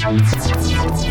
やったやった。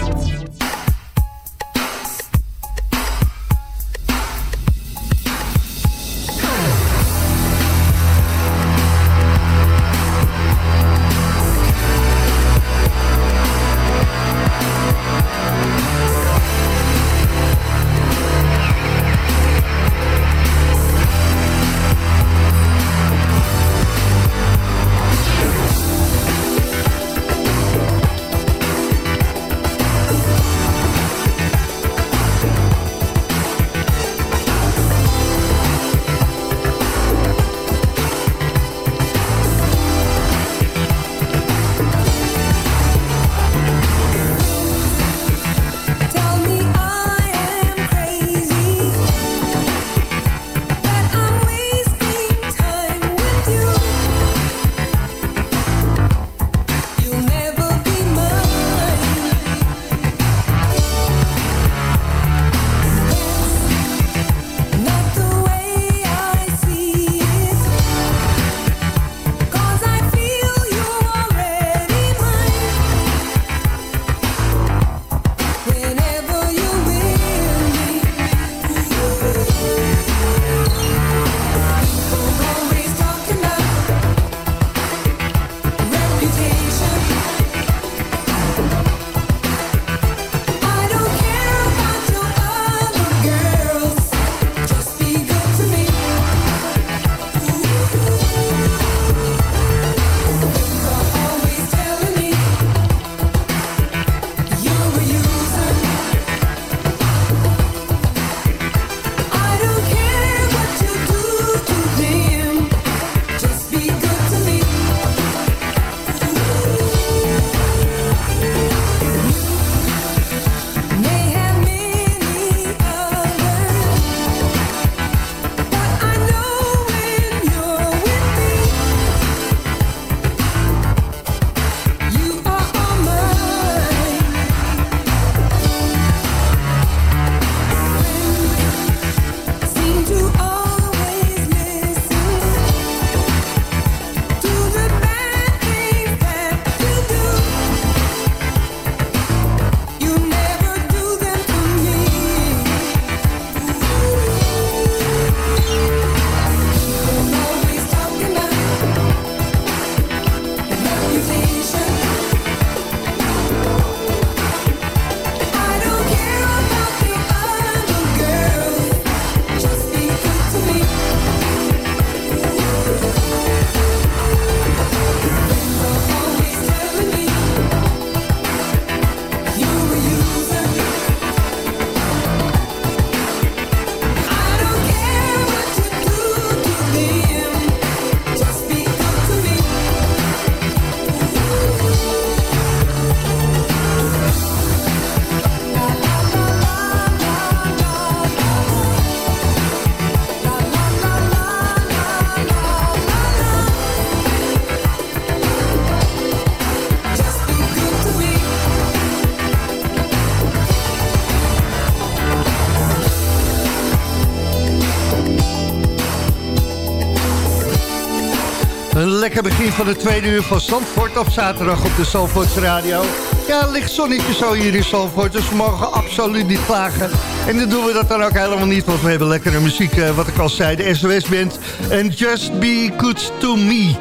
Lekker begin van de tweede uur van Zandvoort op zaterdag op de Zandvoortse Radio. Ja, ligt zonnetje zo hier in Zandvoort, dus we mogen absoluut niet klagen. En dan doen we dat dan ook helemaal niet, want we hebben lekkere muziek, eh, wat ik al zei, de SOS-band. En Just Be Good To Me.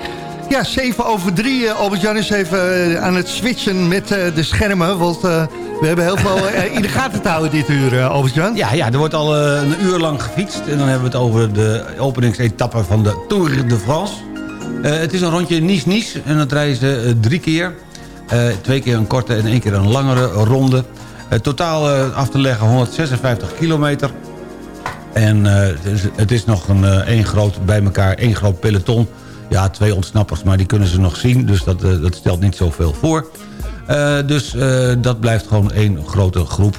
Ja, 7 over 3. Albert-Jan is even aan het switchen met de schermen, want... We hebben heel veel uh, in de gaten te houden dit uur, uh, Albert-Jan. Ja, ja, er wordt al uh, een uur lang gefietst. En dan hebben we het over de openingsetappe van de Tour de France. Het is een rondje Nice-Nice. En dat rijden ze drie keer. twee keer een korte en één keer een langere ronde. totaal af te leggen 156 kilometer. En het is nog een één groot bij elkaar, één groot peloton. Ja, twee ontsnappers, maar die kunnen ze nog zien. Dus dat, dat stelt niet zoveel voor. Dus dat blijft gewoon één grote groep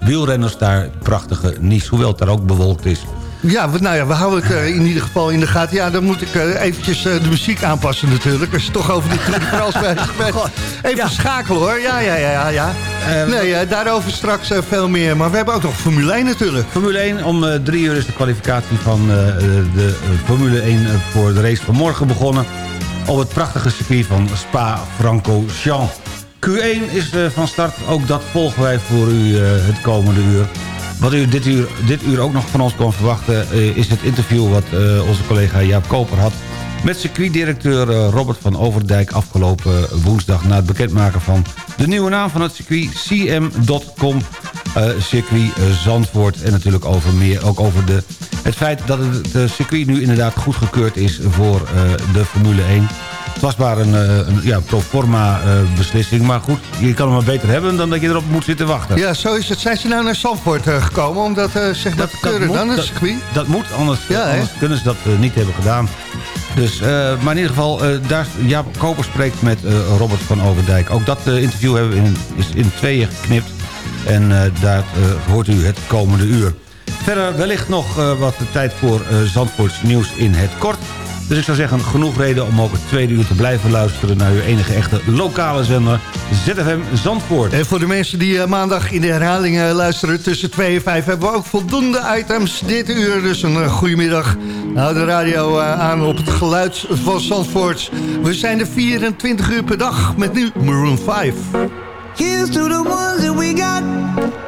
wielrenners daar. Prachtige Nice, hoewel het daar ook bewolkt is. Ja, we, nou ja, we houden het in ieder geval in de gaten. Ja, dan moet ik eventjes de muziek aanpassen natuurlijk. Als je toch over de Tour de France bent. Even ja. schakelen hoor. Ja, ja, ja, ja. nee, daarover straks veel meer. Maar we hebben ook nog Formule 1 natuurlijk. Formule 1, om drie uur is de kwalificatie van de Formule 1 voor de race van morgen begonnen op het prachtige circuit van Spa-Francorchamps. Q1 is van start, ook dat volgen wij voor u het komende uur. Wat u dit uur, dit uur ook nog van ons kan verwachten... Uh, is het interview wat onze collega Jaap Koper had... met circuitdirecteur Robert van Overdijk afgelopen woensdag... na het bekendmaken van de nieuwe naam van het circuit... cm.com circuit Zandvoort. En natuurlijk over meer, ook over de het feit dat het eh, circuit nu inderdaad goedgekeurd is voor eh, de Formule 1. Het was maar een, eh, een ja, pro forma beslissing. Maar goed, je kan hem maar beter hebben dan dat je erop moet zitten wachten. Ja, zo is het. Zijn ze nou naar Zandvoort gekomen om dat, zeg dat, te keuren dan, het circuit? Dat, moet, anders, anders kunnen ze dat niet hebben gedaan. Dus, maar in ieder geval, daar, Jaap Koper spreekt met Robert van Overdijk. Ook dat interview hebben we in, is in tweeën geknipt. En daar hoort u het komende uur. Verder wellicht nog uh, wat tijd voor uh, Zandvoorts nieuws in het kort. Dus ik zou zeggen, genoeg reden om ook het tweede uur te blijven luisteren... naar uw enige echte lokale zender, ZFM Zandvoort. En voor de mensen die uh, maandag in de herhaling luisteren tussen 2 en 5... hebben we ook voldoende items dit uur. Dus een goede middag. Nou, de radio aan op het geluid van Zandvoort. We zijn er 24 uur per dag met nu Maroon 5. Here's to the ones that we got...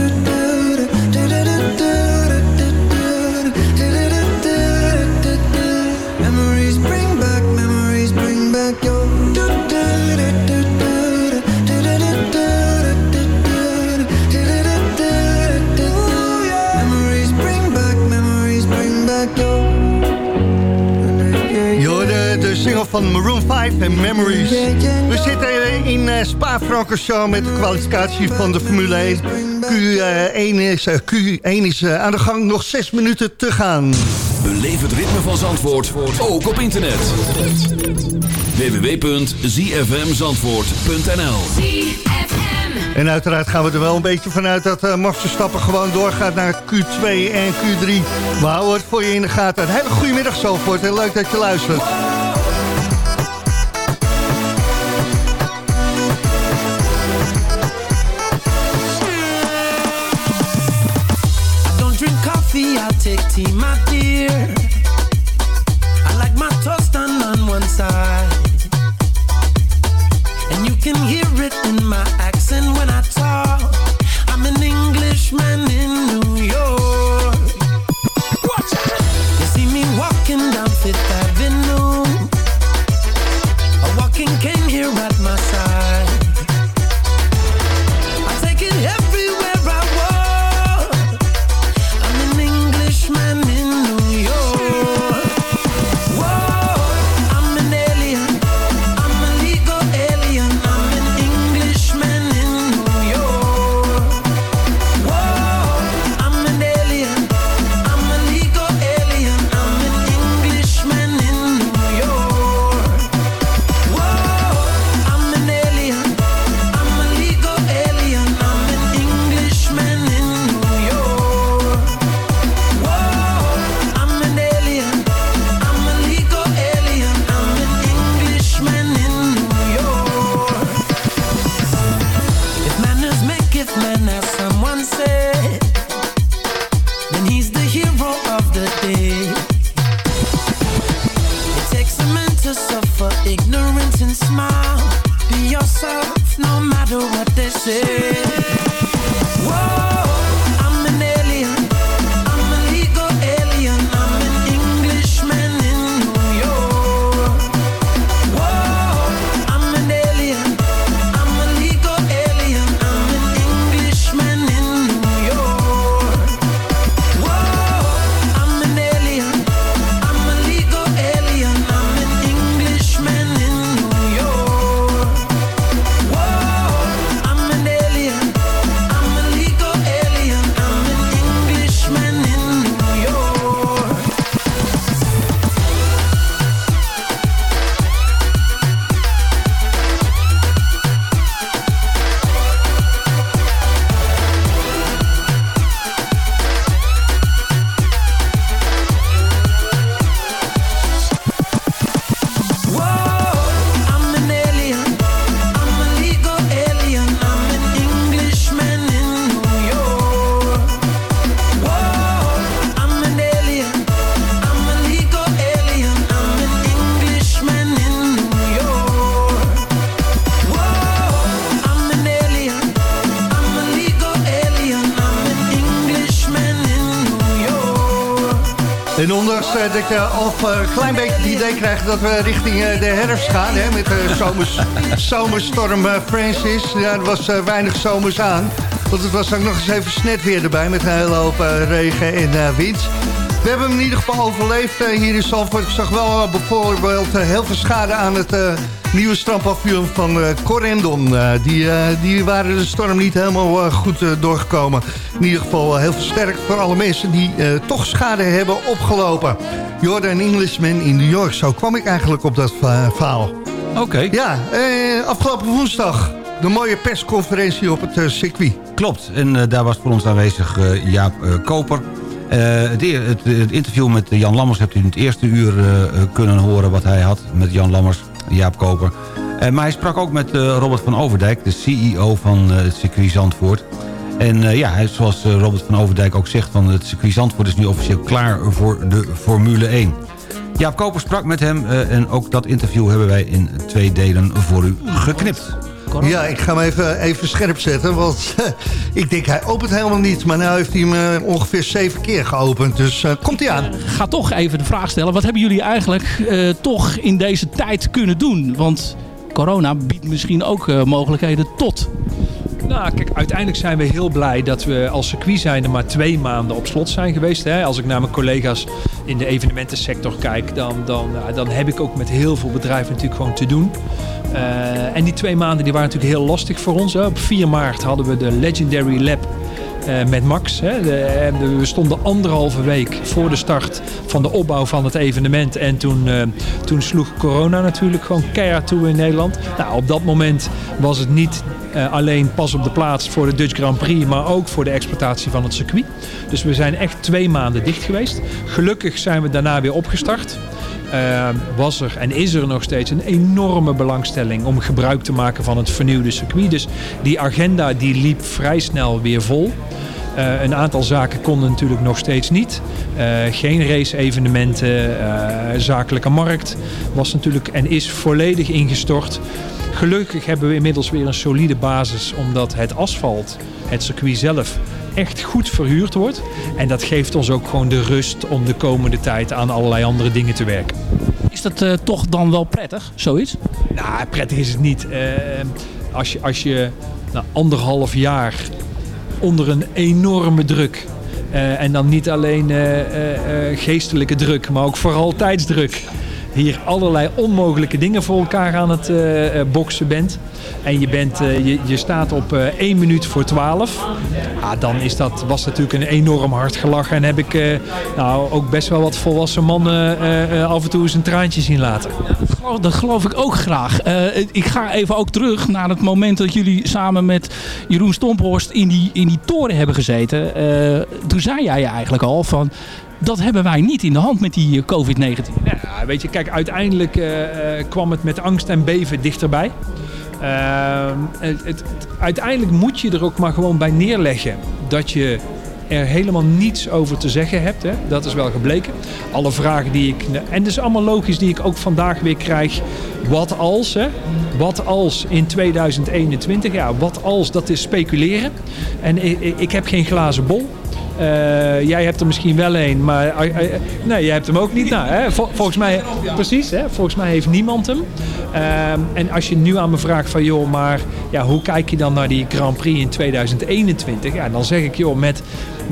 Van Maroon 5 en Memories. We zitten in uh, Spa-Francorchamps met de kwalificatie van de Formule 1. Q1 is, Q1 is aan de gang, nog 6 minuten te gaan. Beleef het ritme van Zandvoort, ook op internet. www.zfmzandvoort.nl En uiteraard gaan we er wel een beetje vanuit dat uh, Max Verstappen gewoon doorgaat naar Q2 en Q3. We houden het voor je in de gaten. Een hele goede middag Zandvoort en leuk dat je luistert. I'll take tea, my dear. I like my toast done on one side. And you can hear it in my een klein beetje het idee krijgt dat we richting eh, de herfst gaan... Hè, met de zomers, zomerstorm eh, Francis. Ja, er was eh, weinig zomers aan. Want het was ook nog eens even snet weer erbij met een hele hoop eh, regen en eh, wind. We hebben hem in ieder geval overleefd eh, hier in Zandvoort. Ik zag wel eh, bijvoorbeeld eh, heel veel schade aan het nieuwe strandpavillon van Corendon. Die, die waren de storm niet helemaal goed doorgekomen. In ieder geval heel versterkt voor alle mensen die toch schade hebben opgelopen. Jordan Englishman in New York. Zo kwam ik eigenlijk op dat verhaal. Oké. Ja, eh, afgelopen woensdag de mooie persconferentie op het circuit. Klopt, en daar was voor ons aanwezig Jaap Koper. Eh, het, het, interview met Jan Lammers hebt u in het eerste uur eh, kunnen horen... wat hij had met Jan Lammers, Jaap Koper. Eh, maar hij sprak ook met Robert van Overdijk, de CEO van het circuit Zandvoort. En ja, zoals Robert van Overdijk ook zegt... Van het circuit Zandvoort is nu officieel klaar voor de Formule 1. Jaap Koper sprak met hem en ook dat interview hebben wij in twee delen voor u geknipt. Ja, ik ga hem even, even scherp zetten, want ik denk hij opent helemaal niet. Maar nu heeft hij hem eh, ongeveer zeven keer geopend, dus eh, komt hij aan. ga toch even de vraag stellen. Wat hebben jullie eigenlijk eh, toch in deze tijd kunnen doen? Want corona biedt misschien ook eh, mogelijkheden tot. Nou, kijk, uiteindelijk zijn we heel blij dat we als circuit zijnde maar twee maanden op slot zijn geweest. Hè. Als ik naar mijn collega's in de evenementensector kijk, dan, dan, nou, dan heb ik ook met heel veel bedrijven natuurlijk gewoon te doen. Uh, en die twee maanden die waren natuurlijk heel lastig voor ons. Op 4 maart hadden we de Legendary Lab uh, met Max. De, we stonden anderhalve week voor de start van de opbouw van het evenement. En toen, uh, toen sloeg corona natuurlijk gewoon keihard toe in Nederland. Nou, op dat moment was het niet alleen pas op de plaats voor de Dutch Grand Prix, maar ook voor de exploitatie van het circuit. Dus we zijn echt twee maanden dicht geweest. Gelukkig zijn we daarna weer opgestart. Uh, was er en is er nog steeds een enorme belangstelling om gebruik te maken van het vernieuwde circuit. Dus die agenda die liep vrij snel weer vol. Uh, een aantal zaken konden natuurlijk nog steeds niet. Uh, geen race-evenementen, uh, zakelijke markt was natuurlijk en is volledig ingestort. Gelukkig hebben we inmiddels weer een solide basis omdat het asfalt, het circuit zelf, echt goed verhuurd wordt. En dat geeft ons ook gewoon de rust om de komende tijd aan allerlei andere dingen te werken. Is dat uh, toch dan wel prettig, zoiets? Nou, prettig is het niet. Uh, als je, als je nou, anderhalf jaar onder een enorme druk... Uh, en dan niet alleen geestelijke druk, maar ook vooral tijdsdruk hier allerlei onmogelijke dingen voor elkaar aan het uh, boksen bent. En je, bent, uh, je, je staat op uh, 1 minuut voor 12. Ja, dan is dat, was natuurlijk een enorm hard gelachen. En heb ik nou, ook best wel wat volwassen mannen af en toe eens een traantje zien laten. Dat geloof, ik ook graag. ik ga even ook terug naar het moment dat jullie samen met Jeroen Stomphorst in die, in die toren hebben gezeten. toen zei jij eigenlijk al van dat hebben wij niet in de hand met die COVID-19. Ja, weet je, kijk, uiteindelijk uh, kwam het met angst en beven dichterbij. Uh, het, het, uiteindelijk moet je er ook maar gewoon bij neerleggen dat je er helemaal niets over te zeggen hebt. Hè? Dat is wel gebleken. Alle vragen die ik... En dat is allemaal logisch die ik ook vandaag weer krijg. Wat als? Hè? Wat als in 2021? Ja, wat als? Dat is speculeren. En ik, ik heb geen glazen bol. Uh, jij hebt er misschien wel een, maar uh, uh, nee, jij hebt hem ook niet. Nou, hè? Vol, volgens mij, precies, hè? volgens mij heeft niemand hem. en als je nu aan me vraagt van, joh, maar ja, hoe kijk je dan naar die Grand Prix in 2021? Ja, dan zeg ik, joh, met,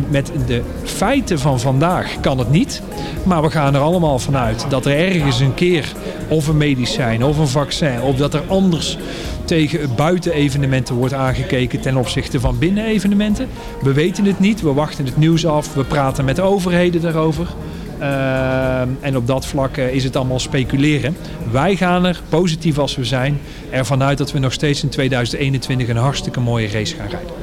met de feiten van vandaag kan het niet. Maar we gaan er allemaal vanuit dat er ergens een keer of een medicijn of een vaccin, of dat er anders tegen buitenevenementen wordt aangekeken ten opzichte van binnenevenementen. We weten het niet, we wachten het nieuws af, we praten met de overheden daarover. Uh, en op dat vlak uh, is het allemaal speculeren. Wij gaan er, positief als we zijn, ervan uit dat we nog steeds in 2021 een hartstikke mooie race gaan rijden.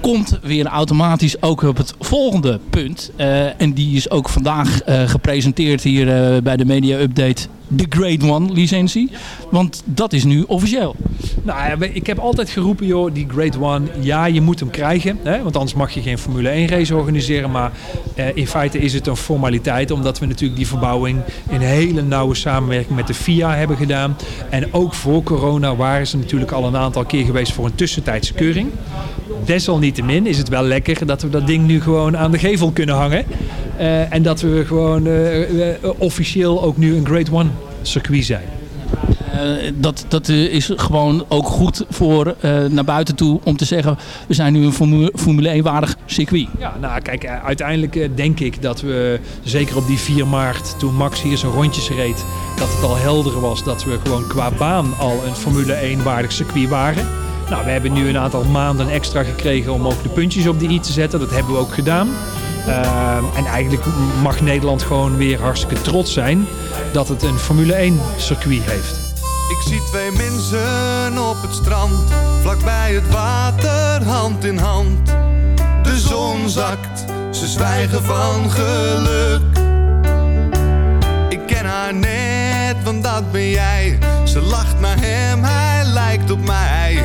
Komt weer automatisch ook op het volgende punt. Uh, en die is ook vandaag gepresenteerd hier bij de Media Update de Grade One licentie. Want dat is nu officieel. Nou ik heb altijd geroepen, joh, die Grade One, ja, je moet hem krijgen. Hè, want anders mag je geen Formule 1 race organiseren. Maar eh, in feite is het een formaliteit, omdat we natuurlijk die verbouwing in hele nauwe samenwerking met de FIA hebben gedaan. En ook voor corona waren ze natuurlijk al een aantal keer geweest voor een tussentijdse keuring. Desalniettemin is het wel lekker dat we dat ding nu gewoon aan de gevel kunnen hangen. Uh, en dat we gewoon uh, uh, officieel ook nu een Grade One circuit zijn. Uh, dat, dat is gewoon ook goed voor uh, naar buiten toe om te zeggen... we zijn nu een Formule, Formule 1-waardig circuit. Ja, nou kijk, uiteindelijk denk ik dat we, zeker op die 4 maart... toen Max hier zijn rondjes reed, dat het al helder was... dat we gewoon qua baan al een Formule 1-waardig circuit waren... Nou, we hebben nu een aantal maanden extra gekregen om ook de puntjes op de i te zetten. Dat hebben we ook gedaan. Uh, en eigenlijk mag Nederland gewoon weer hartstikke trots zijn dat het een Formule 1 circuit heeft. Ik zie twee mensen op het strand, vlakbij het water, hand in hand. De zon zakt, ze zwijgen van geluk. Ik ken haar net, want dat ben jij. Ze lacht naar hem, hij lijkt op mij.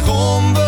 Zich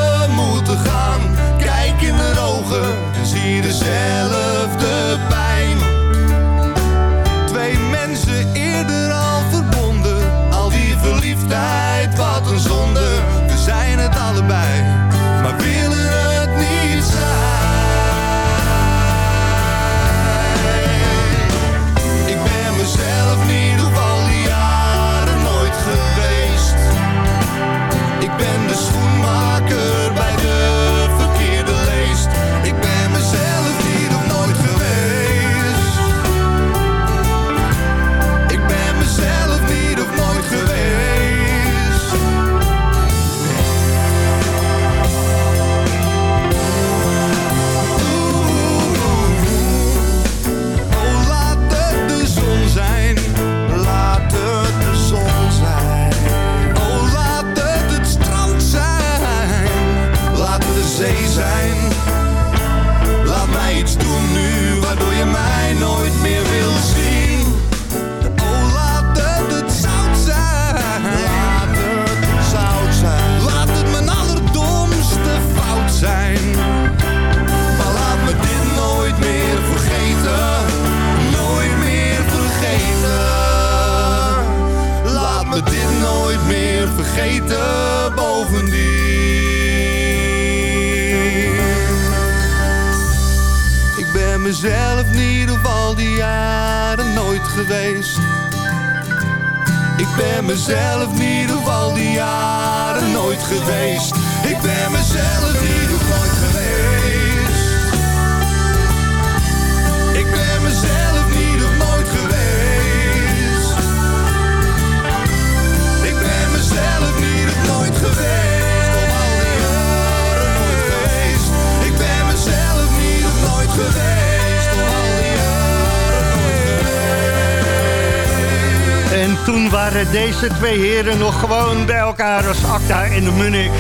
deze twee heren nog gewoon bij elkaar als Acta en de Munnik.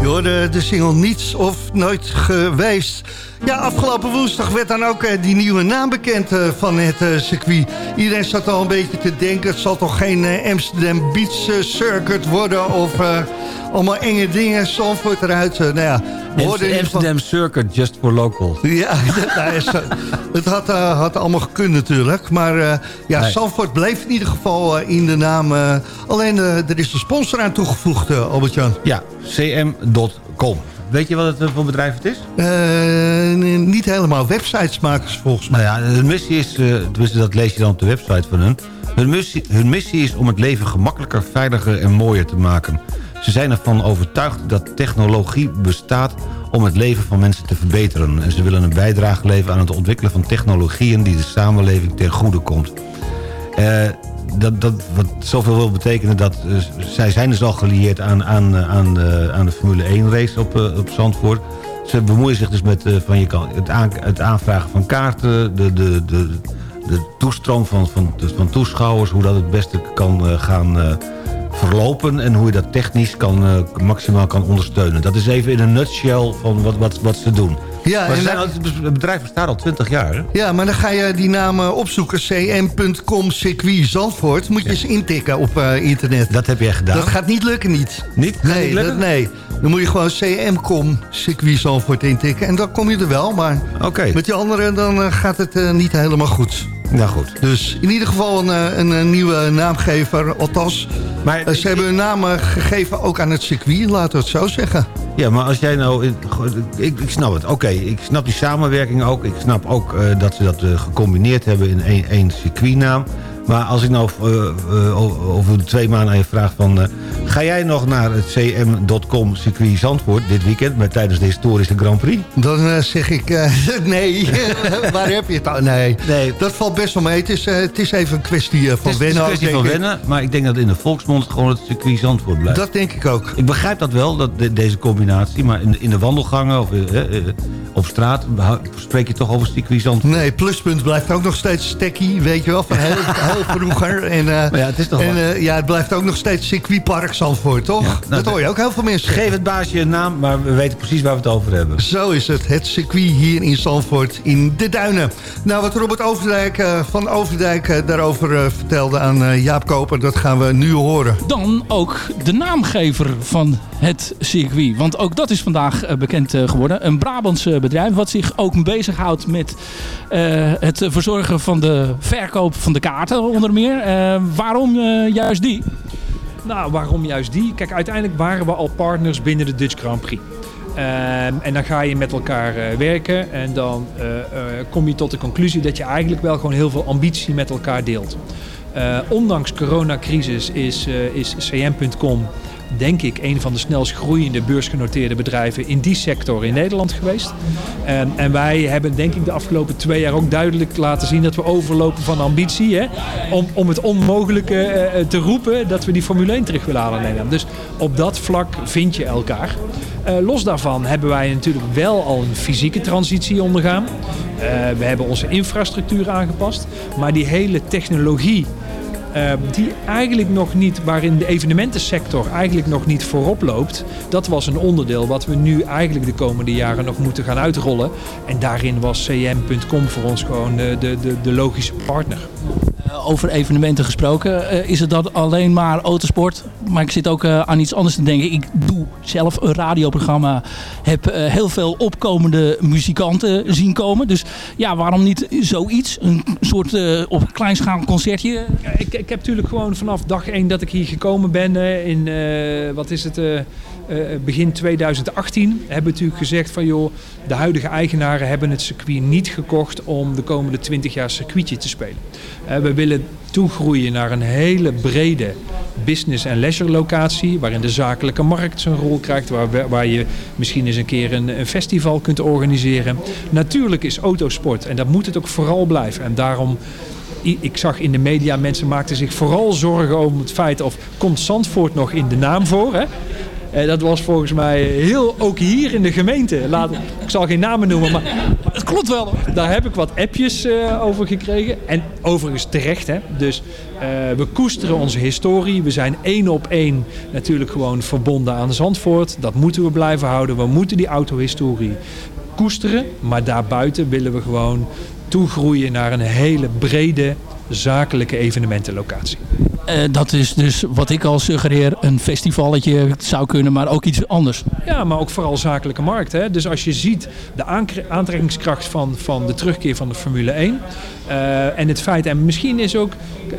Je hoorde de single Niets of Nooit Geweest. Ja, afgelopen woensdag werd dan ook eh, die nieuwe naam bekend eh, van het eh, circuit. Iedereen zat al een beetje te denken... het zal toch geen Amsterdam Beach Circuit worden... of allemaal enge dingen, Zandvoort eruit. nou ja, geval- Amsterdam Circuit, just for locals. ja, nou, is, eh, het had, eh, had allemaal gekund natuurlijk. Maar eh, ja, Nee. Zandvoort bleef in ieder geval in de naam. alleen er is een sponsor aan toegevoegd, uh, Albert-Jan. Ja, cm.com. Weet je wat het voor bedrijf het is? Niet helemaal websites maken ze volgens mij. Nou ja, hun missie is, dat lees je dan op de website van hun. Hun missie, hun missie is om het leven gemakkelijker, veiliger en mooier te maken. Ze zijn ervan overtuigd dat technologie bestaat om het leven van mensen te verbeteren. En ze willen een bijdrage leveren aan het ontwikkelen van technologieën die de samenleving ten goede komt. Eh, dat, dat, wat zoveel wil betekenen dat eh, zij zijn dus al gelieerd aan, aan, eh, aan, de, aan de Formule 1 race op, op Zandvoort. Ze bemoeien zich dus met van je kan, het, aan, het aanvragen van kaarten, de, de, de, de toestroom van, van, van toeschouwers, hoe dat het beste kan gaan verlopen en hoe je dat technisch kan, eh, maximaal kan ondersteunen. Dat is even in een nutshell van wat, wat, wat ze doen. Ja, maar en zijn het bedrijf bestaat al 20 jaar. Hè? Ja, maar dan ga je die naam opzoeken. cm.com circuit Zandvoort. Moet je eens intikken op eh, internet. Dat heb jij gedaan. Dat gaat niet lukken niet. Niet? Nee, niet lukken? dat, nee. Dan moet je gewoon cm.com circuit Zandvoort intikken. En dan kom je er wel. Maar met die anderen dan eh, gaat het niet helemaal goed. Nou goed. Dus in ieder geval een, eh, een, nieuwe naamgever. Althans, Maar eh, ze hebben hun naam eh, gegeven ook aan het circuit. Laten we het zo zeggen. Ja, maar als jij nou... Ik, ik snap het. Oké, ik snap die samenwerking ook. Ik snap ook dat ze dat gecombineerd hebben in één, één circuitnaam. Maar als ik nou eh, eh, over twee maanden aan je vraag van... eh, ga jij nog naar het cm.com circuit Zandvoort dit weekend... Met, tijdens de historische Grand Prix? Dan zeg ik, nee, waar heb je het aan? Nee, Nee. dat valt best wel mee. Het is, het is even een kwestie van het is wennen. een kwestie van wennen, maar ik denk dat in de volksmond gewoon het circuit Zandvoort blijft. Dat denk ik ook. Ik begrijp dat wel, dat de- deze combinatie. Maar in, in de wandelgangen of op straat spreek je toch over circuit Zandvoort. Nee, pluspunt blijft ook nog steeds stekkie, weet je wel, van heel vroeger. En, eh, Maar ja, het is toch en eh, ja, het blijft ook nog steeds circuitpark Zandvoort, toch? nou, dat hoor je ook heel veel mensen. Geef het baasje een naam, maar we weten precies waar we het over hebben. Zo is het, het circuit hier in Zandvoort in de Duinen. Nou, wat Robert Overdijk eh, van Overdijk eh, daarover vertelde aan eh, Jaap Koper... dat gaan we nu horen. Dan ook de naamgever van het circuit. Want ook dat is vandaag eh, bekend eh, geworden. Een Brabants bedrijf wat zich ook bezighoudt met eh, het verzorgen van de verkoop van de kaarten onder meer. Waarom juist die? Nou, waarom juist die? Kijk, uiteindelijk waren we al partners binnen de Dutch Grand Prix. Ehm, en dan ga je met elkaar werken en dan kom je tot de conclusie dat je eigenlijk wel gewoon heel veel ambitie met elkaar deelt. Ondanks coronacrisis is, is cm.com denk ik een van de snelst groeiende beursgenoteerde bedrijven in die sector in Nederland geweest. Ehm, en wij hebben denk ik de afgelopen twee jaar ook duidelijk laten zien dat we overlopen van ambitie. Hè? Om, om het onmogelijke eh, te roepen dat we die Formule 1 terug willen halen in Nederland. Dus op dat vlak vind je elkaar. Eh, los daarvan hebben wij natuurlijk wel al een fysieke transitie ondergaan. Eh, we hebben onze infrastructuur aangepast. Maar die hele technologie eh, die eigenlijk nog niet, waarin de evenementensector eigenlijk nog niet voorop loopt. Dat was een onderdeel wat we nu eigenlijk de komende jaren nog moeten gaan uitrollen. En daarin was cm.com voor ons gewoon de, de, de logische partner. Eh, over evenementen gesproken. eh, is het dan alleen maar autosport? Maar ik zit ook eh, aan iets anders te denken. Ik doe zelf een radioprogramma. Heb heel veel opkomende muzikanten zien komen. Dus ja, waarom niet zoiets? Een soort eh, op kleinschalig concertje? Ik, ik heb natuurlijk gewoon vanaf dag één dat ik hier gekomen ben in, wat is het, begin 2018, hebben we natuurlijk gezegd van joh, de huidige eigenaren hebben het circuit niet gekocht om de komende 20 jaar circuitje te spelen. We willen toegroeien naar een hele brede business- en leisure locatie, waarin de zakelijke markt zijn rol krijgt, waar, waar je misschien eens een keer een, een festival kunt organiseren. Natuurlijk is autosport en dat moet het ook vooral blijven. En daarom ik zag in de media, mensen maakten zich vooral zorgen over het feit of komt Zandvoort nog in de naam voor. Hè? Eh, dat was volgens mij heel, ook hier in de gemeente. Laat, ik zal geen namen noemen, maar het klopt wel. Daar heb ik wat appjes eh, over gekregen. En overigens terecht. Hè? Dus eh, we koesteren onze historie. We zijn één op één natuurlijk gewoon verbonden aan Zandvoort. Dat moeten we blijven houden. We moeten die autohistorie koesteren. Maar daarbuiten willen we gewoon toegroeien naar een hele brede zakelijke evenementenlocatie. Eh, dat is dus wat ik al suggereer. Een festivalletje zou kunnen, maar ook iets anders. Ja, maar ook vooral zakelijke markt. Hè? Dus als je ziet de aantrekkingskracht van, van de terugkeer van de Formule 1. eh, en het feit, en misschien is ook,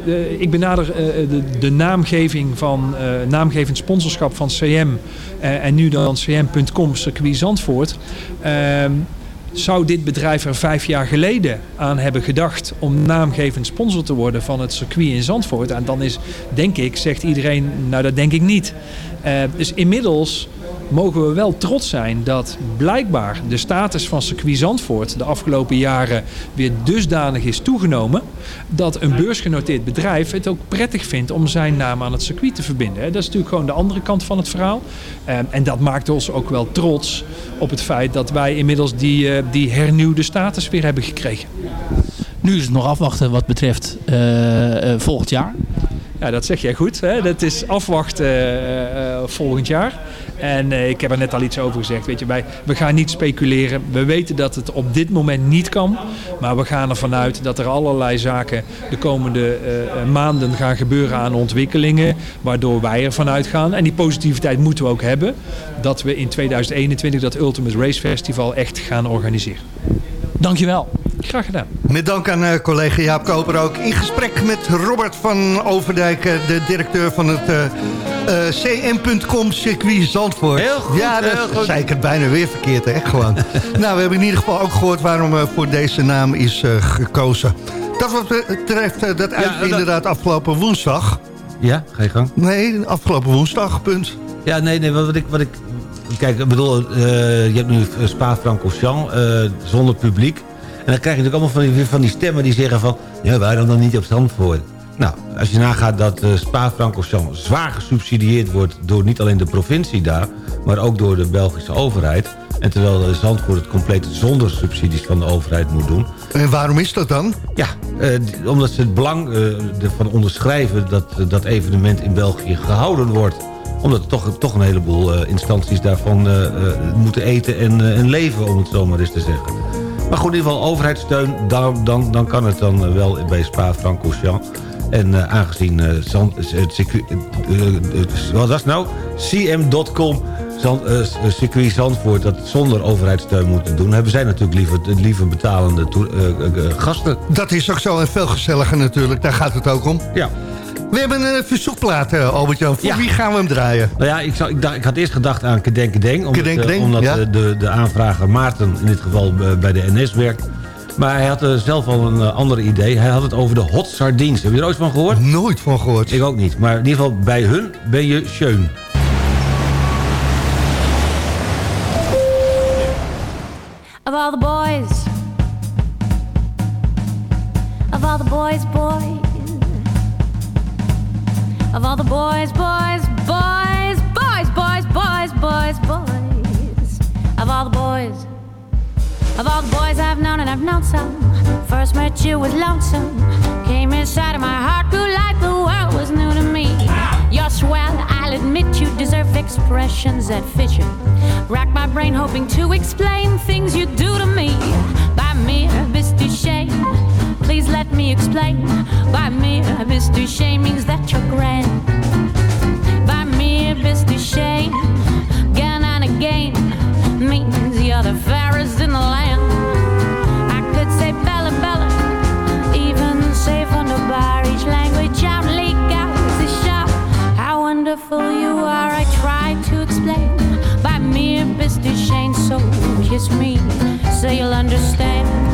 eh, ik benader de, de naamgeving van, naamgevend sponsorschap van CM. en nu dan cm.com circuit Zandvoort. Zou dit bedrijf er vijf jaar geleden aan hebben gedacht om naamgevend sponsor te worden van het circuit in Zandvoort? En dan is, denk ik, zegt iedereen, nou dat denk ik niet. Eh, dus inmiddels mogen we wel trots zijn dat blijkbaar de status van circuit Zandvoort de afgelopen jaren weer dusdanig is toegenomen dat een beursgenoteerd bedrijf het ook prettig vindt om zijn naam aan het circuit te verbinden. Dat is natuurlijk gewoon de andere kant van het verhaal. Eh, en dat maakt ons ook wel trots op het feit dat wij inmiddels die, eh, die hernieuwde status weer hebben gekregen. Nu is het nog afwachten wat betreft eh, eh, volgend jaar. Ja, dat zeg jij goed. Hè? Dat is afwachten volgend jaar. En eh, ik heb er net al iets over gezegd. Weet je, wij, we gaan niet speculeren. We weten dat het op dit moment niet kan. Maar we gaan ervan uit dat er allerlei zaken de komende eh, eh, maanden gaan gebeuren aan ontwikkelingen. Waardoor wij ervan uitgaan. En die positiviteit moeten we ook hebben. Dat we in 2021 dat Ultimate Race Festival echt gaan organiseren. Dankjewel. Graag gedaan. Met dank aan eh, collega Jaap Koper ook. In gesprek met Robert van Overdijk, eh, de directeur van het eh, eh, cm.com circuit Zandvoort. Heel goed, Ja, dat heel goed. zei ik het bijna weer verkeerd, hè? Gewoon. nou, we hebben in ieder geval ook gehoord waarom eh, voor deze naam is eh, gekozen. Dat wat betreft dat uit dat- inderdaad afgelopen woensdag. Ja, ga je gang. Nee, afgelopen woensdag, punt. Ja, nee, nee, wat, wat ik... Wat ik kijk, ik bedoel, eh, je hebt nu Spa-Francorchamps eh zonder publiek. En dan krijg je natuurlijk allemaal van die, van die stemmen die zeggen van... Ja, waarom dan niet op Zandvoort? Nou, als je nagaat dat eh Spa-Francorchamps zwaar gesubsidieerd wordt... door niet alleen de provincie daar, maar ook door de Belgische overheid... En terwijl eh, Zandvoort het compleet zonder subsidies van de overheid moet doen. En waarom is dat dan? Ja, eh, omdat ze het belang eh, ervan onderschrijven dat dat evenement in België gehouden wordt. Omdat er toch, toch een heleboel eh, instanties daarvan moeten eten en, en leven, om het zo maar eens te zeggen. Maar goed, in ieder geval overheidssteun, dan, dan, dan kan het dan eh, wel bij Spa-Francorchamps. En eh, aangezien Zand, eh, eh, wat was het nou? cm.com Zand, circuit Zandvoort dat zonder overheidssteun moeten doen... hebben zij natuurlijk liever, liever betalende gasten. Dat is ook zo en veel gezelliger natuurlijk. Daar gaat het ook om. Ja. We hebben een verzoekplaat, eh, Albert-Jan. Voor Ja. wie gaan we hem draaien? Nou ja, ik, zou, ik, dacht, ik had eerst gedacht aan Kedenk Kedeng. Omdat, Kedenk eh, omdat ja. eh, de, de aanvrager Maarten in dit geval bij de NS werkt. Maar hij had zelf al een uh, ander idee. Hij had het over de hot sardines. Heb je er ooit van gehoord? Nooit van gehoord. Ik ook niet. Maar in ieder geval bij hun ben je schön. of all the boys, of all the boys, boys, of all the boys, boys, boys, boys, boys, boys, boys, boys, of all the boys, of all the boys I've known and I've known some. First met you was lonesome, came inside of my heart, grew like the world was new to me. You're swell, I'll admit you deserve expressions that fit you. Rack my brain hoping to explain things you do to me. By mere Mr. Shame, please let me explain. By mere Mr. Shame means that you're grand. By mere Mr. Shame, again and again means you're the fairest in the land. I could say Bella Bella, even say from the each language out leak out the shop. How wonderful you are, I try to explain by mere Mr. Shane. So kiss me, so you'll understand.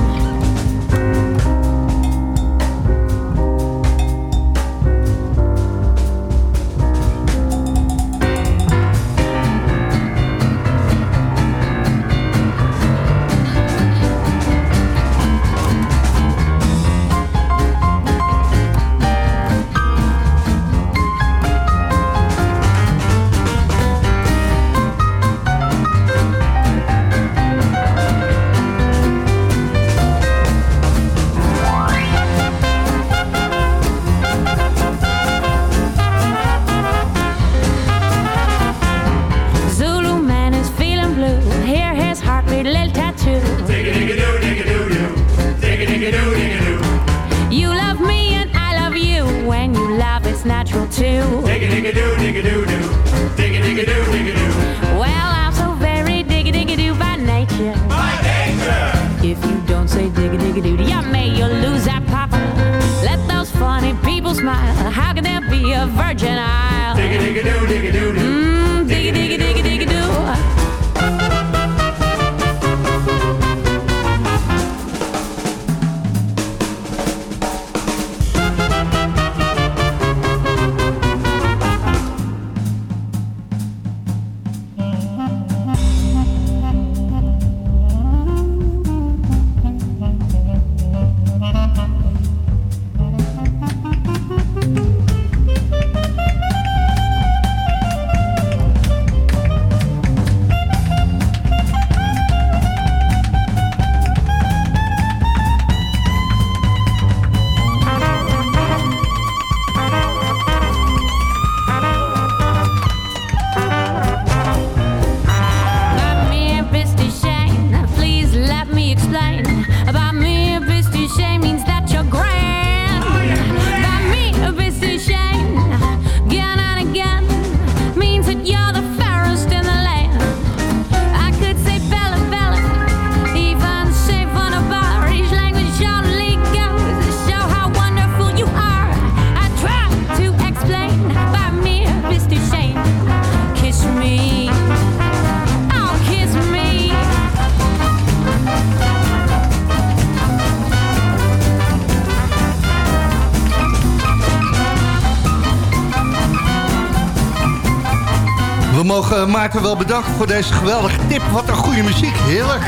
Mogen Maarten wel bedanken voor deze geweldige tip. Wat een goede muziek, heerlijk.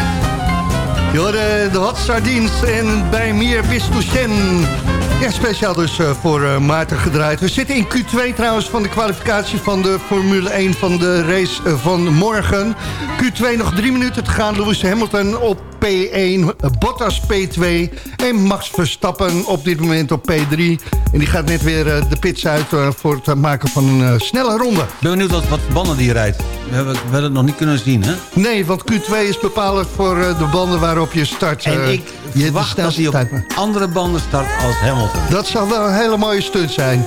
Je de Hot Sardines en bij Mier Bistouchen. Ja, speciaal dus eh, voor eh, Maarten gedraaid. We zitten in Q2 trouwens van de kwalificatie van de Formule 1 van de race eh, van morgen. Q2 nog drie minuten te gaan. Lewis Hamilton op P1, Bottas P2 en Max Verstappen op dit moment op P3. En die gaat net weer eh, de pits uit eh, voor het maken van een eh, snelle ronde. Ik ben benieuwd wat, wat banden die rijdt. We hebben, we hebben het nog niet kunnen zien, hè? Nee, want Q2 is bepalend voor de banden waarop je start. En ik je verwacht dat hij op tijd andere banden start als Hamilton. Dat zou wel een hele mooie stunt zijn.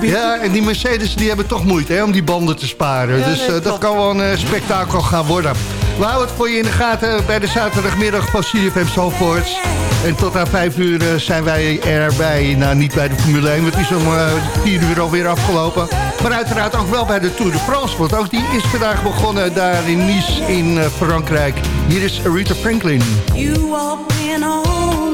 Ja, en die Mercedes die hebben toch moeite hè, om die banden te sparen. Ja, dus nee, dat kan wel een spektakel gaan worden. We houden het voor je in de gaten bij de zaterdagmiddag van CFM Zalvoorts. En tot aan vijf uur eh, zijn wij erbij. Nou, niet bij de Formule 1, want die is om eh, vier uur alweer afgelopen. Maar uiteraard ook wel bij de Tour de France. Want ook die is vandaag begonnen daar in Nice in eh, Frankrijk. Hier is Aretha Franklin. You walked in on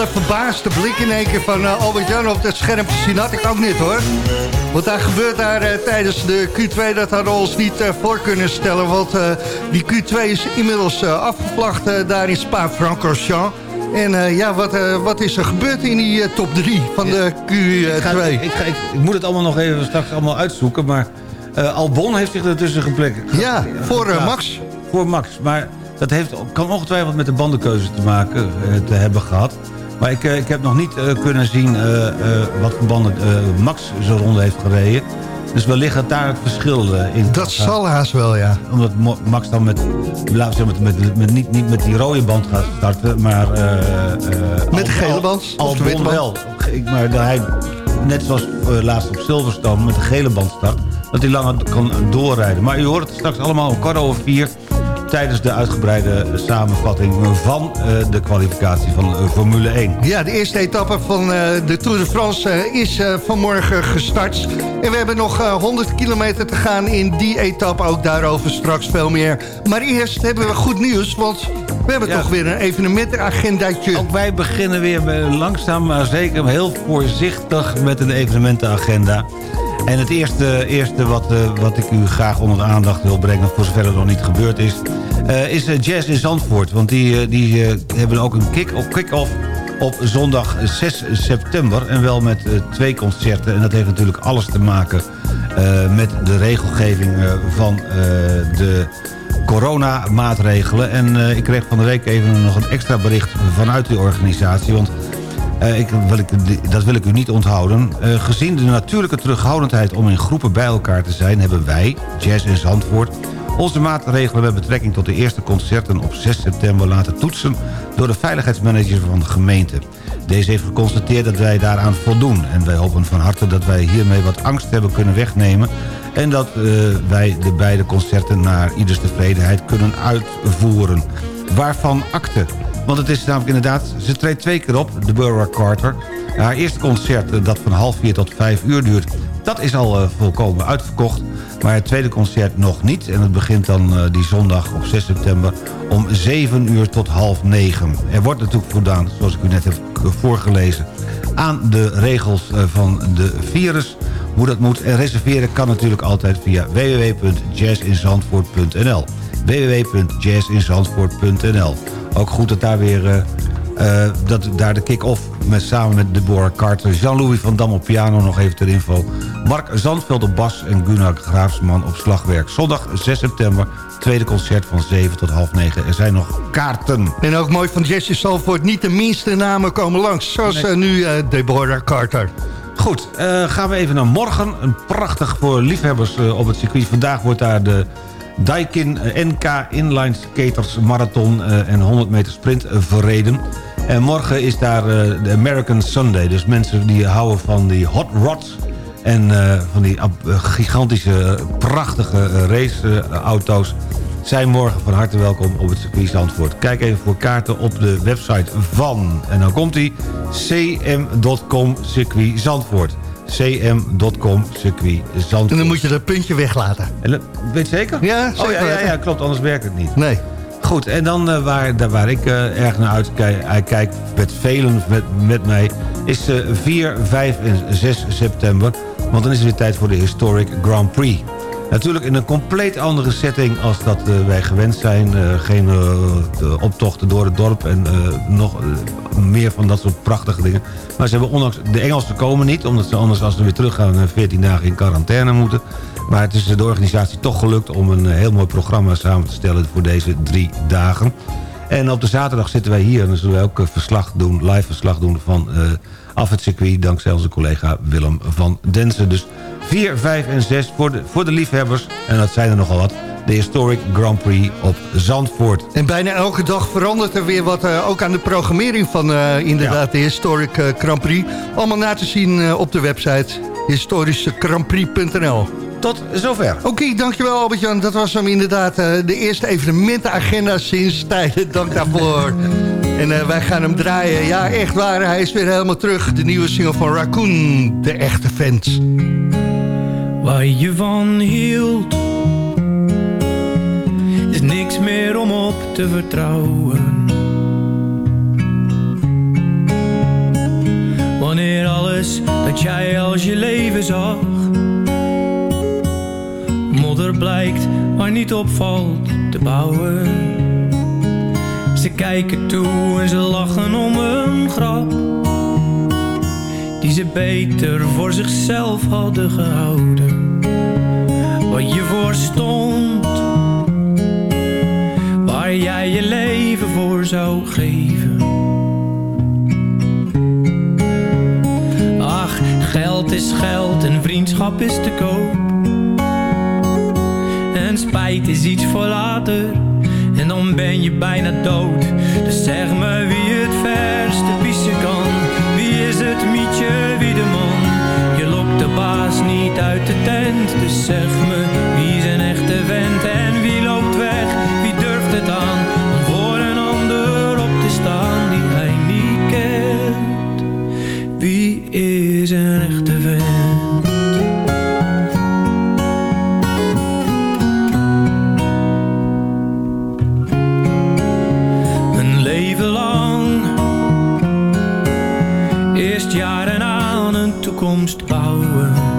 hele verbaasde blik in één keer van uh, Albert-Jan op het scherm te zien. Had ik ook niet hoor. Wat daar gebeurt daar eh, tijdens de Q2, dat hadden we ons niet eh, voor kunnen stellen. Want eh, die Q2 is inmiddels eh, afgevlacht eh, daar in Spa-Francorchamps. En eh, ja, wat, eh, wat is er gebeurd in die eh, top 3 van de Q2? Ik, ga- ik, ga- ik, ik moet het allemaal nog even straks allemaal uitzoeken, maar... eh, Albon heeft zich ertussen geplekt. Ja, voor eh, Max. voor Max. Maar dat heeft, kan ongetwijfeld met de bandenkeuze te maken eh, te hebben gehad. Maar ik, eh, ik heb nog niet eh, kunnen zien eh, wat voor banden eh, Max zijn ronde heeft gereden. Dus wellicht dat daar het verschil in Dat zal haast wel, ja. Omdat Max dan met, laten we zeggen, met, met, met, niet, niet met die rode band gaat starten, maar... eh, eh, Met de gele band? Al, Of de witte band? wel. Ik- Maar dat hij, net zoals laatst op Silverstone, met de gele band start... dat hij langer kan doorrijden. Maar u hoort het straks allemaal om kwart over vier... tijdens de uitgebreide samenvatting van eh, de kwalificatie van eh, Formule 1. Ja, de eerste etappe van eh, de Tour de France is vanmorgen gestart. En we hebben nog eh, 100 kilometer te gaan in die etappe. Ook daarover straks veel meer. Maar eerst hebben we goed nieuws, want we hebben toch weer een evenementenagendaatje. Ook wij beginnen weer langzaam, maar zeker heel voorzichtig met een evenementenagenda. En het eerste, eerste wat, eh, wat ik u graag onder de aandacht wil brengen... voor zover het nog niet gebeurd is... eh, is eh, Jazz in Zandvoort. Want die, die hebben ook een kick-off kick op zondag 6 september. En wel met twee concerten. En dat heeft natuurlijk alles te maken met de regelgeving van de coronamaatregelen. En ik kreeg van de week even nog een extra bericht vanuit die organisatie. Want ik, wil ik, dat wil ik u niet onthouden. Eh, gezien de natuurlijke terughoudendheid om in groepen bij elkaar te zijn... hebben wij, Jazz in Zandvoort... onze maatregelen met betrekking tot de eerste concerten op 6 september laten toetsen... door de veiligheidsmanager van de gemeente. Deze heeft geconstateerd dat wij daaraan voldoen. En wij hopen van harte dat wij hiermee wat angst hebben kunnen wegnemen... en dat eh, wij de beide concerten naar ieders tevredenheid kunnen uitvoeren. Waarvan akte. Want het is namelijk inderdaad, ze treedt twee keer op, de Burra Carter. Haar eerste concert, eh, dat van half vier tot vijf uur duurt... dat is al eh, volkomen uitverkocht. Maar het tweede concert nog niet. En het begint dan eh, die zondag op 6 september om 7 uur tot half 9. Er wordt natuurlijk voldaan, zoals ik u net heb voorgelezen... aan de regels van de virus. Hoe dat moet. En reserveren kan natuurlijk altijd via www.jazzinzandvoort.nl www.jazzinzandvoort.nl Ook goed dat daar weer... eh, eh, dat daar de kick-off met, samen met Deborah Carter... Jean-Louis van Dam op piano, nog even ter info... Mark Zandveld op bas en Gunnar Graafsman op slagwerk. Zondag 6 september, tweede concert van 7 tot half 9. Er zijn nog kaarten. En ook mooi van Jesse Salford, niet de minste namen komen langs. Zoals eh, nu Deborah Carter. Goed, gaan we even naar morgen. Een prachtig voor liefhebbers op het circuit. Vandaag wordt daar de Daikin eh, NK Inline Skaters Marathon eh, en 100 meter sprint verreden. En morgen is daar eh, de American Sunday. Dus mensen die houden van die hot rods... en van die gigantische, prachtige raceauto's... zijn morgen van harte welkom op het circuit Zandvoort. Kijk even voor kaarten op de website van... en dan komt hij cm.com circuit Zandvoort cm.com circuit Zandvoort. En dan moet je dat puntje weglaten. En weet je zeker? Ja, oh, zeker ja, ja, weten. ja, klopt, anders werkt het niet. Nee. Goed, en dan eh, waar, daar waar ik eh, erg naar uitkijk, met velen met, met mij... is eh 4, 5 en 6 september. Want dan is het weer tijd voor de Historic Grand Prix. Natuurlijk in een compleet andere setting als dat eh, wij gewend zijn. Eh, geen eh, optochten door het dorp en nog meer van dat soort prachtige dingen. Maar ze hebben ondanks... De Engelsen komen niet, omdat ze anders als ze weer teruggaan... eh, 14 dagen in quarantaine moeten. Maar het is de organisatie toch gelukt om een heel mooi programma samen te stellen... voor deze drie dagen. En op de zaterdag zitten wij hier en dan zullen wij ook verslag doen, live verslag doen van af het circuit... dankzij onze collega Willem van Densen. Dus 4, 5 en 6 voor de, voor de liefhebbers, en dat zijn er nogal wat... de Historic Grand Prix op Zandvoort. En bijna elke dag verandert er weer wat, eh, ook aan de programmering van eh, inderdaad de Historic eh, Grand Prix. Allemaal na te zien op de website historischegrandprix.nl. Tot zover. Oké, dankjewel Albert-Jan. Dat was hem inderdaad de eerste evenementenagenda sinds tijden. Dank daarvoor. En wij gaan hem draaien. Ja, echt waar. Hij is weer helemaal terug. De nieuwe single van Raccoon. De echte fans. Waar je van hield. Is niks meer om op te vertrouwen. Wanneer alles dat jij als je leven zag Modder blijkt waar niet opvalt te bouwen. Ze kijken toe en ze lachen om een grap die ze beter voor zichzelf hadden gehouden. Wat je voor stond, jij je leven voor zou geven. Ach, geld is geld en vriendschap is te koop. En spijt is iets voor later, en dan ben je bijna dood. Dus zeg me wie het verste pissen kan. Het de man? Je lokt de baas niet uit de tent, dus zeg me wie een echte vent en wie loopt weg? Wie durft het aan om voor een ander op te staan die hij niet kent? Wie is een echte vent? Een leven lang toekomst bouwen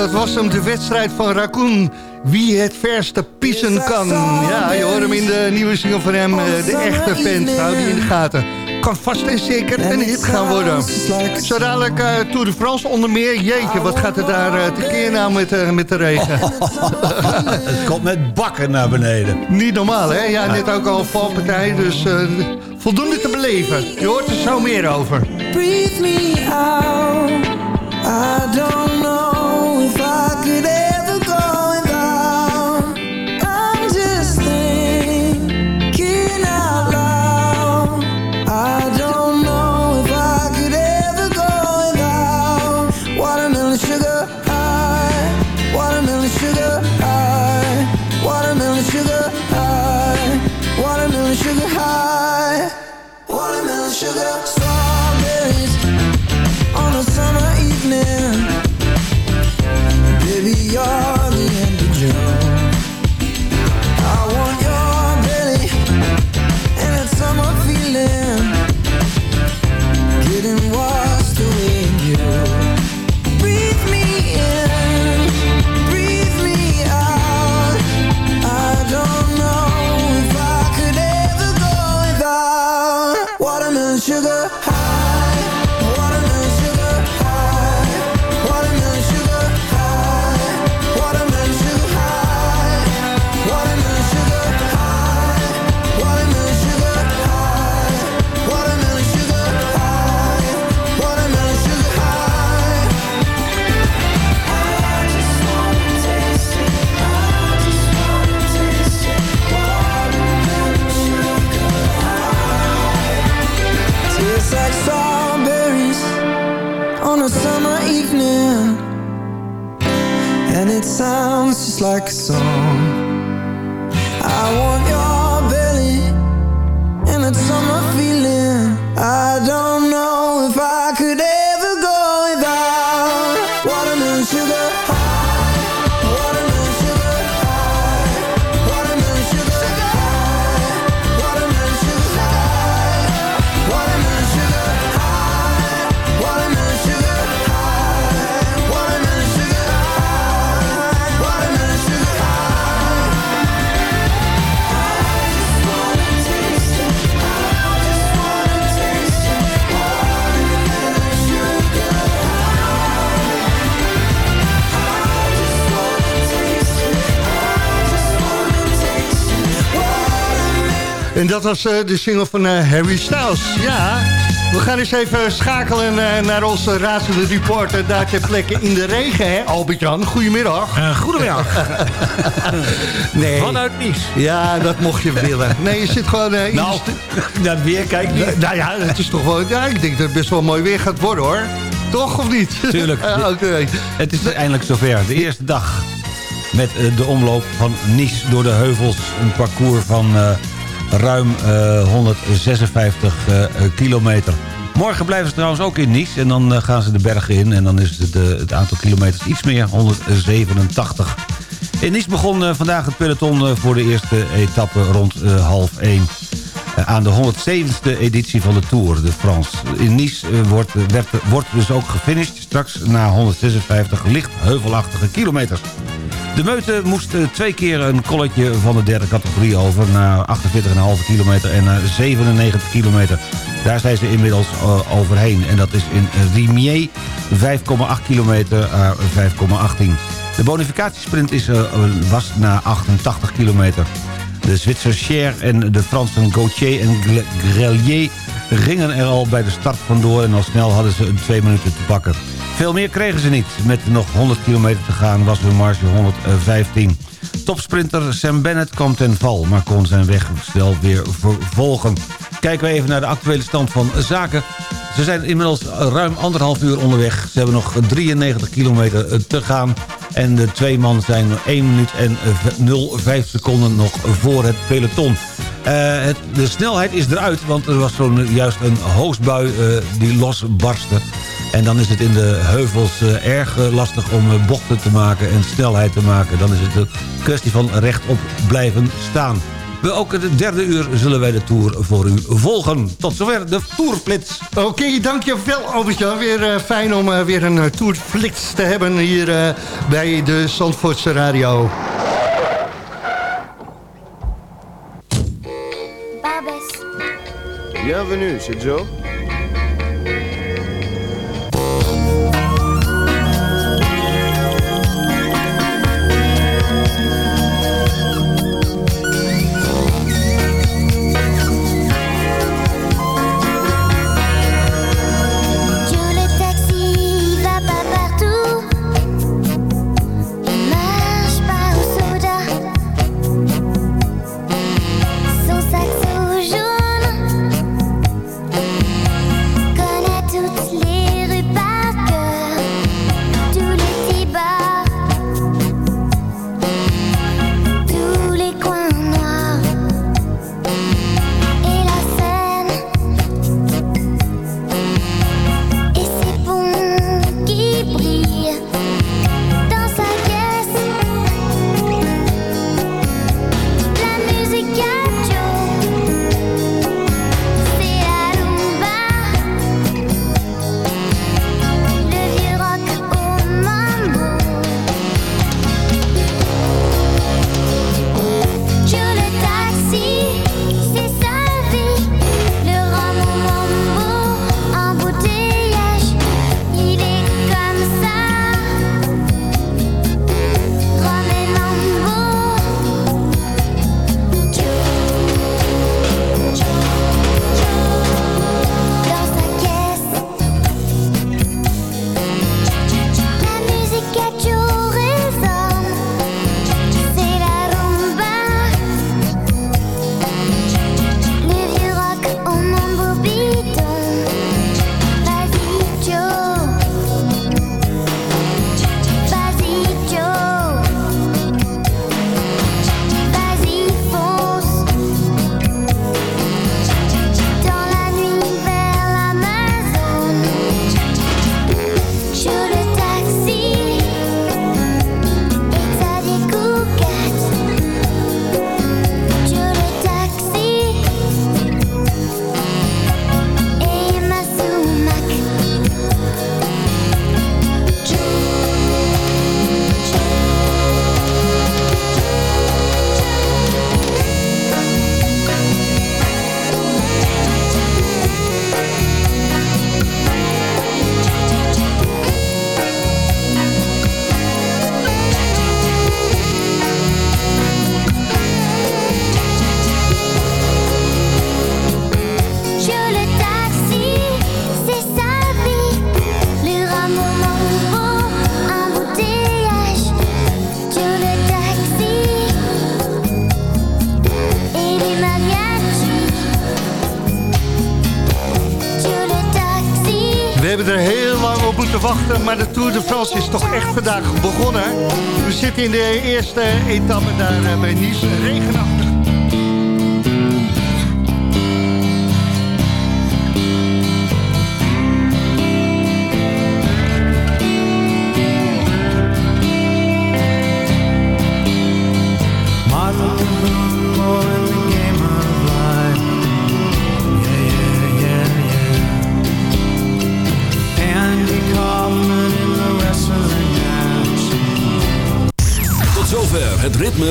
dat was hem, de wedstrijd van Raccoon. Wie het verste pissen kan. Ja, je hoort hem in de nieuwe single van hem, eh, de echte vent. Hou die in de gaten. Kan vast en zeker een hit gaan worden. Zo dadelijk uh, Tour de France onder meer. Jeetje, wat gaat er daar uh, tekeer nou met, uh, met de regen? Het komt met bakken naar beneden. Niet normaal, hè? Ja, net ook al een valpartij, dus voldoende te beleven. Je hoort er zo meer over. Breathe me out. I don't dat was eh, de single van eh, Harry Styles. Ja, we gaan eens even schakelen eh, naar onze razende reporter... daar ter plekke in de regen, hè? Albert-Jan, goedemiddag. goedemiddag. nee. Vanuit Nice. Ja, dat mocht je willen. Nee, je zit gewoon in Nou, het weer kijk niet. Nou ja, het is toch wel... Ja, ik denk dat het best wel mooi weer gaat worden, hoor. Toch, of niet? Tuurlijk. Oké. Het is eindelijk zover. De eerste dag met de omloop van Nice door de heuvels. Een parcours van ruim eh, 156 eh, eh, kilometer. Morgen blijven ze trouwens ook in Nice. En dan eh, gaan ze de bergen in. En dan is het, eh, het aantal kilometers iets meer, 187. In Nice begon eh, vandaag het peloton eh, voor de eerste etappe rond eh, half 1 aan de 107e editie van de Tour de France. In Nice eh, wordt, wordt dus ook gefinished straks na 156 licht heuvelachtige kilometers. De meute moest eh, twee keer een kolletje van de derde categorie over... naar 48,5 kilometer en naar 97 kilometer. Daar zijn ze inmiddels eh, overheen. En dat is in Rimier 5,8 kilometer à 5,18. De bonificatiesprint is, eh, was na 88 kilometer. De Zwitser Cher en de Fransen Gauthier en Grelier gingen er al bij de start vandoor... en al snel hadden ze een twee minuten te pakken. Veel meer kregen ze niet. Met nog 100 kilometer te gaan was hun marge 115. Topsprinter Sam Bennett kwam ten val... maar kon zijn weg snel weer vervolgen. Kijken we even naar de actuele stand van zaken. Ze zijn inmiddels ruim anderhalf uur onderweg. Ze hebben nog 93 kilometer te gaan. En de twee man zijn 1 minuut en eh, 0,5 seconden nog voor het peloton. Eh, de snelheid is eruit, want er was zo'n juist een hoosbui eh, die losbarstte. En dan is het in de heuvels eh, erg eh, lastig om eh, bochten te maken en snelheid te maken. Dan is het een kwestie van rechtop blijven staan. We ook het derde uur zullen wij de Tour voor u volgen. Tot zover de Tourflits. Oké, dankjewel Albert-Jan. Weer eh, fijn om eh, weer een uh, tourflits te hebben hier eh, bij de Zandvoortse Radio. Barbès. Bienvenue, c'est. Joe vandaag begonnen. We zitten in de eerste etappe daar eh, bij Nice, regenachtig.